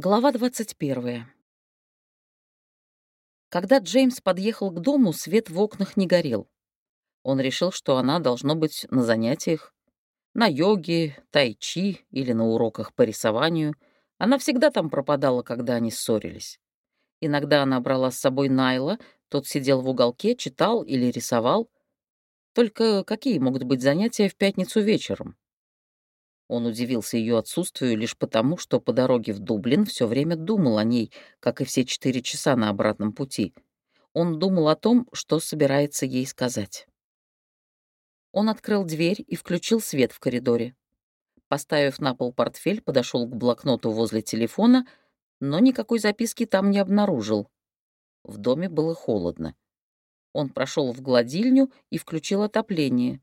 Глава 21. Когда Джеймс подъехал к дому, свет в окнах не горел. Он решил, что она должно быть на занятиях, на йоге, тайчи или на уроках по рисованию. Она всегда там пропадала, когда они ссорились. Иногда она брала с собой Найла, тот сидел в уголке, читал или рисовал. Только какие могут быть занятия в пятницу вечером? Он удивился ее отсутствию лишь потому, что по дороге в Дублин все время думал о ней, как и все четыре часа на обратном пути. Он думал о том, что собирается ей сказать. Он открыл дверь и включил свет в коридоре. Поставив на пол портфель, подошел к блокноту возле телефона, но никакой записки там не обнаружил. В доме было холодно. Он прошел в гладильню и включил отопление.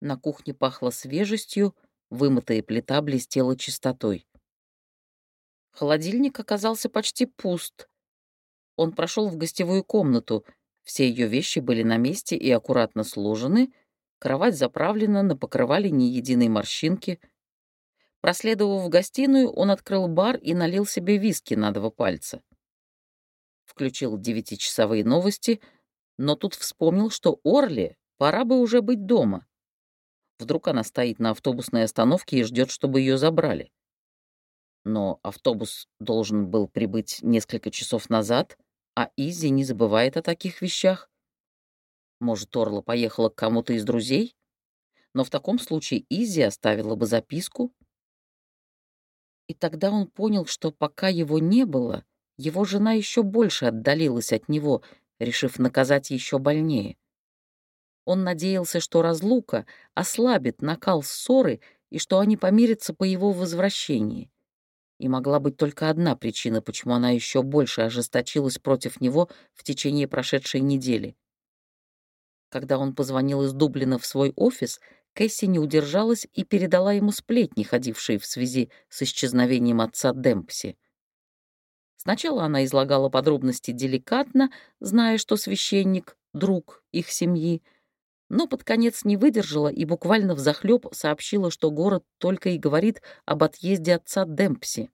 На кухне пахло свежестью, Вымытая плита блестела чистотой. Холодильник оказался почти пуст. Он прошел в гостевую комнату. Все ее вещи были на месте и аккуратно сложены. Кровать заправлена, на покрывале ни единой морщинки. Проследовав в гостиную, он открыл бар и налил себе виски на два пальца. Включил девятичасовые новости, но тут вспомнил, что Орли пора бы уже быть дома. Вдруг она стоит на автобусной остановке и ждет, чтобы ее забрали. Но автобус должен был прибыть несколько часов назад, а Изи не забывает о таких вещах. Может, Орла поехала к кому-то из друзей? Но в таком случае Изи оставила бы записку. И тогда он понял, что пока его не было, его жена еще больше отдалилась от него, решив наказать еще больнее. Он надеялся, что разлука ослабит накал ссоры и что они помирятся по его возвращении. И могла быть только одна причина, почему она еще больше ожесточилась против него в течение прошедшей недели. Когда он позвонил из Дублина в свой офис, Кэсси не удержалась и передала ему сплетни, ходившие в связи с исчезновением отца Демпси. Сначала она излагала подробности деликатно, зная, что священник — друг их семьи, но под конец не выдержала и буквально взахлёб сообщила, что город только и говорит об отъезде отца Демпси.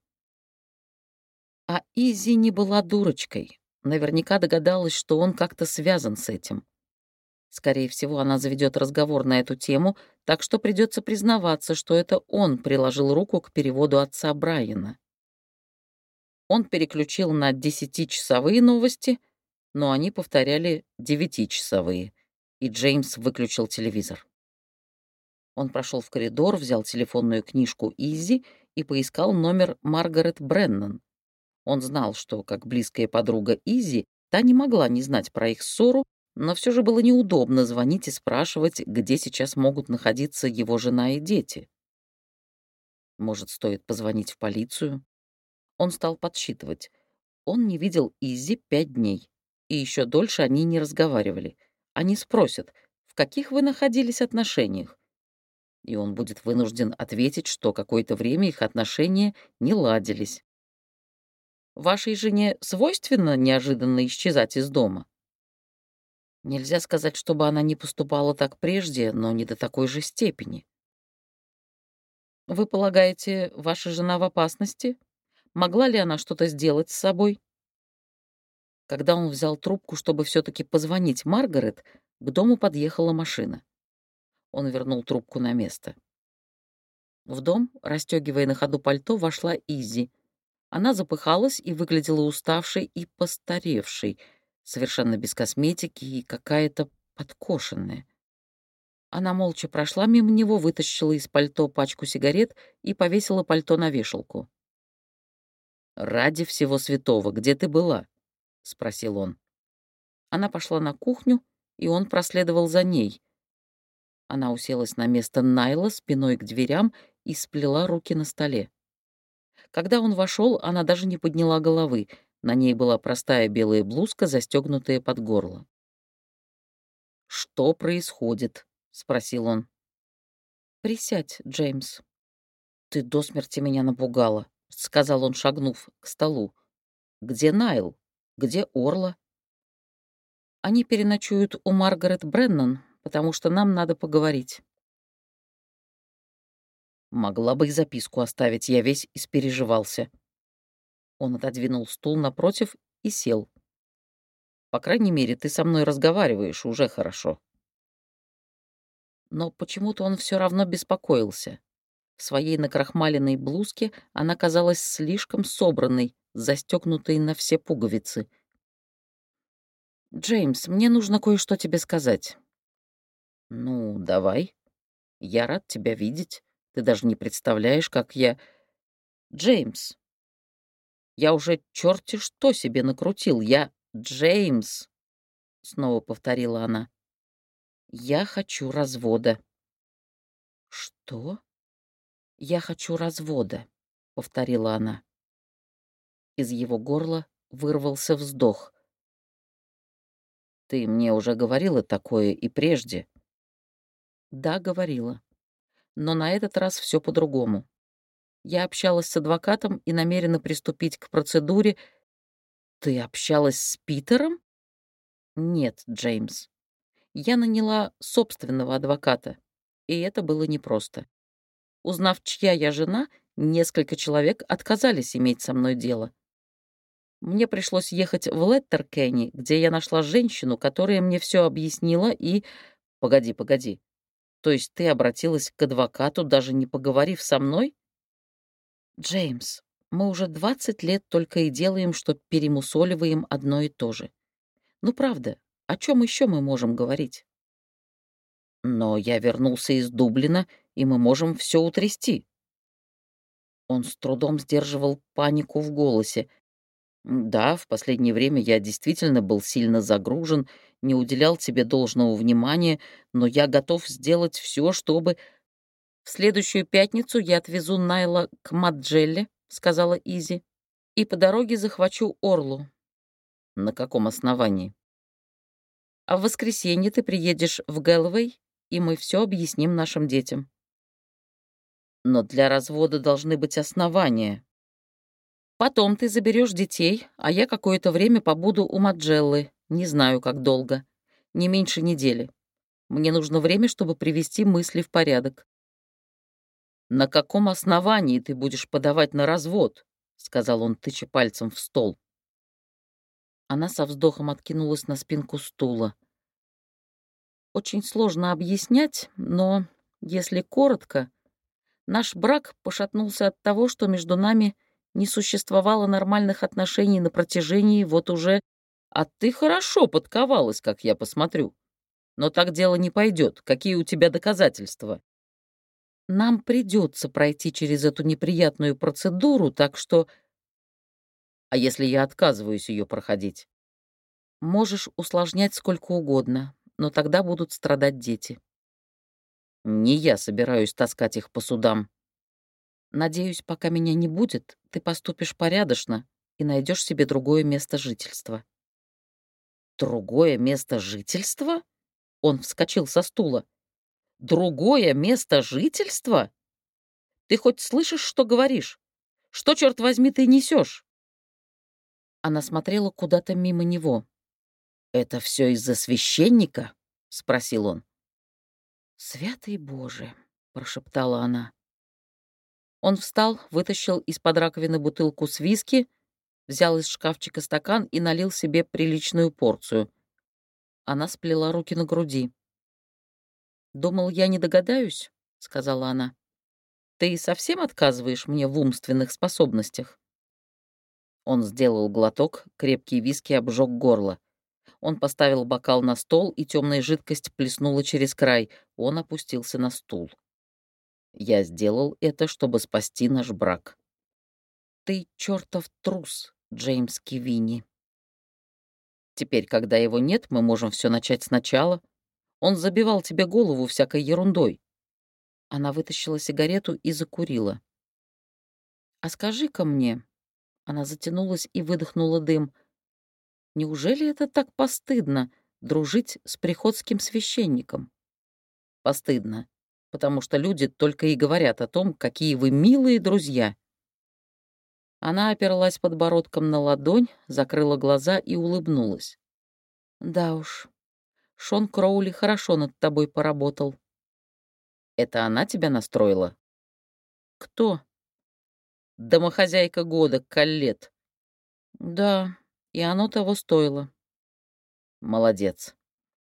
А Изи не была дурочкой. Наверняка догадалась, что он как-то связан с этим. Скорее всего, она заведет разговор на эту тему, так что придется признаваться, что это он приложил руку к переводу отца Брайана. Он переключил на десятичасовые новости, но они повторяли девятичасовые и Джеймс выключил телевизор. Он прошел в коридор, взял телефонную книжку Изи и поискал номер Маргарет Бреннан. Он знал, что, как близкая подруга Изи, та не могла не знать про их ссору, но все же было неудобно звонить и спрашивать, где сейчас могут находиться его жена и дети. Может, стоит позвонить в полицию? Он стал подсчитывать. Он не видел Изи пять дней, и еще дольше они не разговаривали — они спросят, в каких вы находились отношениях? И он будет вынужден ответить, что какое-то время их отношения не ладились. Вашей жене свойственно неожиданно исчезать из дома? Нельзя сказать, чтобы она не поступала так прежде, но не до такой же степени. Вы полагаете, ваша жена в опасности? Могла ли она что-то сделать с собой? Когда он взял трубку, чтобы все-таки позвонить Маргарет, к дому подъехала машина. Он вернул трубку на место. В дом, расстегивая на ходу пальто, вошла Изи. Она запыхалась и выглядела уставшей и постаревшей, совершенно без косметики и какая-то подкошенная. Она молча прошла мимо него, вытащила из пальто пачку сигарет и повесила пальто на вешалку. «Ради всего святого, где ты была?» — спросил он. Она пошла на кухню, и он проследовал за ней. Она уселась на место Найла спиной к дверям и сплела руки на столе. Когда он вошел, она даже не подняла головы. На ней была простая белая блузка, застегнутая под горло. «Что происходит?» — спросил он. «Присядь, Джеймс». «Ты до смерти меня напугала», — сказал он, шагнув к столу. «Где Найл?» Где Орла? Они переночуют у Маргарет Бреннан, потому что нам надо поговорить. Могла бы и записку оставить, я весь испереживался. Он отодвинул стул напротив и сел. «По крайней мере, ты со мной разговариваешь, уже хорошо». Но почему-то он все равно беспокоился. В своей накрахмаленной блузке она казалась слишком собранной, застегнутой на все пуговицы. «Джеймс, мне нужно кое-что тебе сказать». «Ну, давай. Я рад тебя видеть. Ты даже не представляешь, как я...» «Джеймс, я уже черти что себе накрутил. Я Джеймс», — снова повторила она. «Я хочу развода». «Что?» «Я хочу развода», — повторила она. Из его горла вырвался вздох. «Ты мне уже говорила такое и прежде». «Да, говорила. Но на этот раз все по-другому. Я общалась с адвокатом и намерена приступить к процедуре. Ты общалась с Питером? Нет, Джеймс. Я наняла собственного адвоката, и это было непросто. Узнав, чья я жена, несколько человек отказались иметь со мной дело. Мне пришлось ехать в Леттеркенни, где я нашла женщину, которая мне все объяснила и... Погоди, погоди. То есть ты обратилась к адвокату, даже не поговорив со мной? Джеймс, мы уже 20 лет только и делаем, что перемусоливаем одно и то же. Ну правда, о чем еще мы можем говорить? Но я вернулся из Дублина, и мы можем все утрясти. Он с трудом сдерживал панику в голосе. Да, в последнее время я действительно был сильно загружен, не уделял тебе должного внимания, но я готов сделать все, чтобы «В следующую пятницу я отвезу Найла к Маджелле», — сказала Изи, «и по дороге захвачу Орлу». «На каком основании?» «А в воскресенье ты приедешь в Гэлвей, и мы все объясним нашим детям». «Но для развода должны быть основания», Потом ты заберешь детей, а я какое-то время побуду у Маджеллы, не знаю, как долго. Не меньше недели. Мне нужно время, чтобы привести мысли в порядок. «На каком основании ты будешь подавать на развод?» — сказал он, тыча пальцем в стол. Она со вздохом откинулась на спинку стула. «Очень сложно объяснять, но, если коротко, наш брак пошатнулся от того, что между нами не существовало нормальных отношений на протяжении вот уже... А ты хорошо подковалась, как я посмотрю. Но так дело не пойдет. Какие у тебя доказательства?» Нам придется пройти через эту неприятную процедуру, так что... А если я отказываюсь ее проходить? Можешь усложнять сколько угодно, но тогда будут страдать дети. Не я собираюсь таскать их по судам. Надеюсь, пока меня не будет, ты поступишь порядочно и найдешь себе другое место жительства. Другое место жительства? Он вскочил со стула. Другое место жительства? Ты хоть слышишь, что говоришь? Что, черт возьми, ты несешь? Она смотрела куда-то мимо него. «Это все из-за священника?» — спросил он. «Святый Боже!» — прошептала она. Он встал, вытащил из-под раковины бутылку с виски, взял из шкафчика стакан и налил себе приличную порцию. Она сплела руки на груди. «Думал, я не догадаюсь?» — сказала она. «Ты совсем отказываешь мне в умственных способностях?» Он сделал глоток, крепкий виски обжег горло. Он поставил бокал на стол, и темная жидкость плеснула через край. Он опустился на стул. «Я сделал это, чтобы спасти наш брак». «Ты чертов трус, Джеймс Кивини». «Теперь, когда его нет, мы можем все начать сначала», он забивал тебе голову всякой ерундой». Она вытащила сигарету и закурила. «А скажи-ка мне...» Она затянулась и выдохнула дым. «Неужели это так постыдно — дружить с приходским священником?» «Постыдно, потому что люди только и говорят о том, какие вы милые друзья». Она оперлась подбородком на ладонь, закрыла глаза и улыбнулась. «Да уж, Шон Кроули хорошо над тобой поработал». «Это она тебя настроила?» «Кто?» «Домохозяйка года, Каллет. Да, и оно того стоило. Молодец.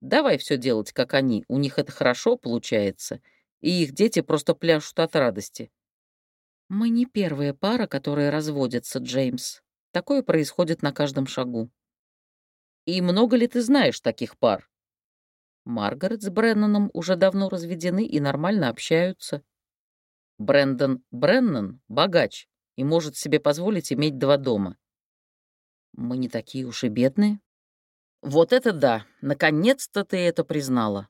Давай все делать, как они. У них это хорошо получается, и их дети просто пляшут от радости. Мы не первая пара, которая разводится, Джеймс. Такое происходит на каждом шагу. И много ли ты знаешь таких пар? Маргарет с Бренноном уже давно разведены и нормально общаются. Брэндон Бреннан — богач и может себе позволить иметь два дома. Мы не такие уж и бедные. Вот это да! Наконец-то ты это признала.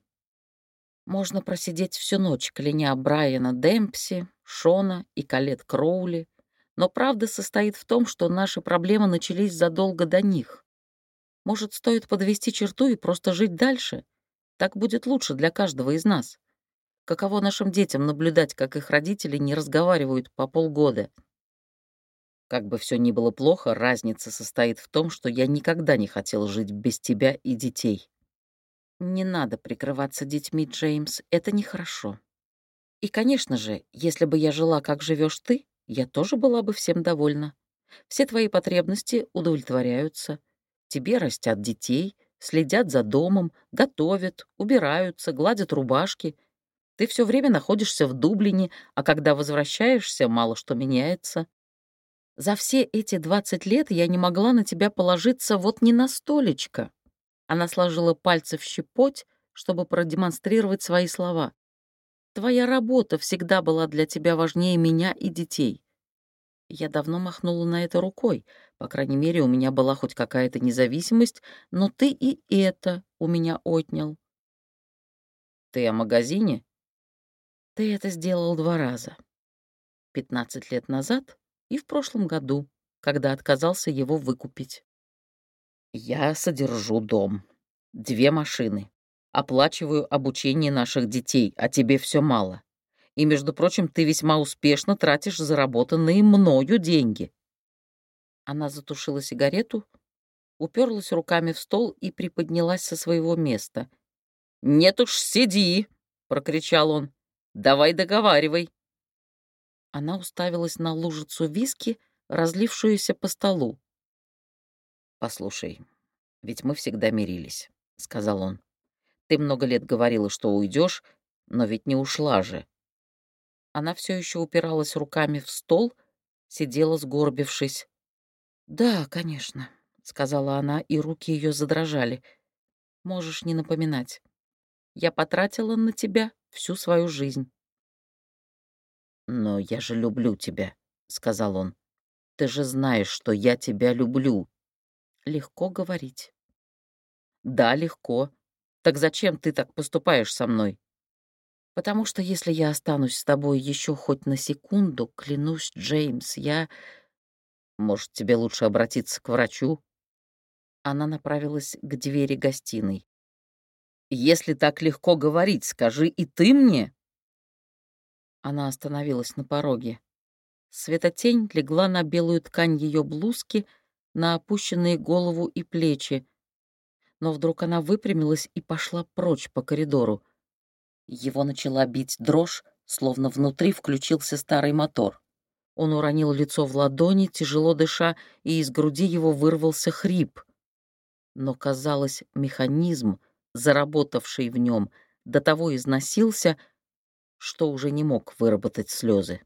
Можно просидеть всю ночь, кляня Брайана Демпси, Шона и Калет Кроули, но правда состоит в том, что наши проблемы начались задолго до них. Может, стоит подвести черту и просто жить дальше? Так будет лучше для каждого из нас. Каково нашим детям наблюдать, как их родители не разговаривают по полгода? Как бы все ни было плохо, разница состоит в том, что я никогда не хотел жить без тебя и детей. Не надо прикрываться детьми, Джеймс, это нехорошо. И, конечно же, если бы я жила, как живешь ты, я тоже была бы всем довольна. Все твои потребности удовлетворяются. Тебе растят детей, следят за домом, готовят, убираются, гладят рубашки. Ты все время находишься в Дублине, а когда возвращаешься, мало что меняется. За все эти 20 лет я не могла на тебя положиться вот ни на столечко. Она сложила пальцы в щепоть, чтобы продемонстрировать свои слова. «Твоя работа всегда была для тебя важнее меня и детей». Я давно махнула на это рукой. По крайней мере, у меня была хоть какая-то независимость, но ты и это у меня отнял. «Ты о магазине?» «Ты это сделал два раза. Пятнадцать лет назад и в прошлом году, когда отказался его выкупить». Я содержу дом, две машины, оплачиваю обучение наших детей, а тебе все мало. И, между прочим, ты весьма успешно тратишь заработанные мною деньги. Она затушила сигарету, уперлась руками в стол и приподнялась со своего места. «Нет уж, сиди!» — прокричал он. «Давай договаривай!» Она уставилась на лужицу виски, разлившуюся по столу. «Послушай, ведь мы всегда мирились», — сказал он. «Ты много лет говорила, что уйдешь, но ведь не ушла же». Она все еще упиралась руками в стол, сидела сгорбившись. «Да, конечно», — сказала она, и руки ее задрожали. «Можешь не напоминать. Я потратила на тебя всю свою жизнь». «Но я же люблю тебя», — сказал он. «Ты же знаешь, что я тебя люблю» легко говорить. Да, легко. Так зачем ты так поступаешь со мной? Потому что если я останусь с тобой еще хоть на секунду, клянусь, Джеймс, я... Может, тебе лучше обратиться к врачу? Она направилась к двери гостиной. «Если так легко говорить, скажи и ты мне!» Она остановилась на пороге. Светотень легла на белую ткань ее блузки, на опущенные голову и плечи. Но вдруг она выпрямилась и пошла прочь по коридору. Его начала бить дрожь, словно внутри включился старый мотор. Он уронил лицо в ладони, тяжело дыша, и из груди его вырвался хрип. Но, казалось, механизм, заработавший в нем, до того износился, что уже не мог выработать слезы.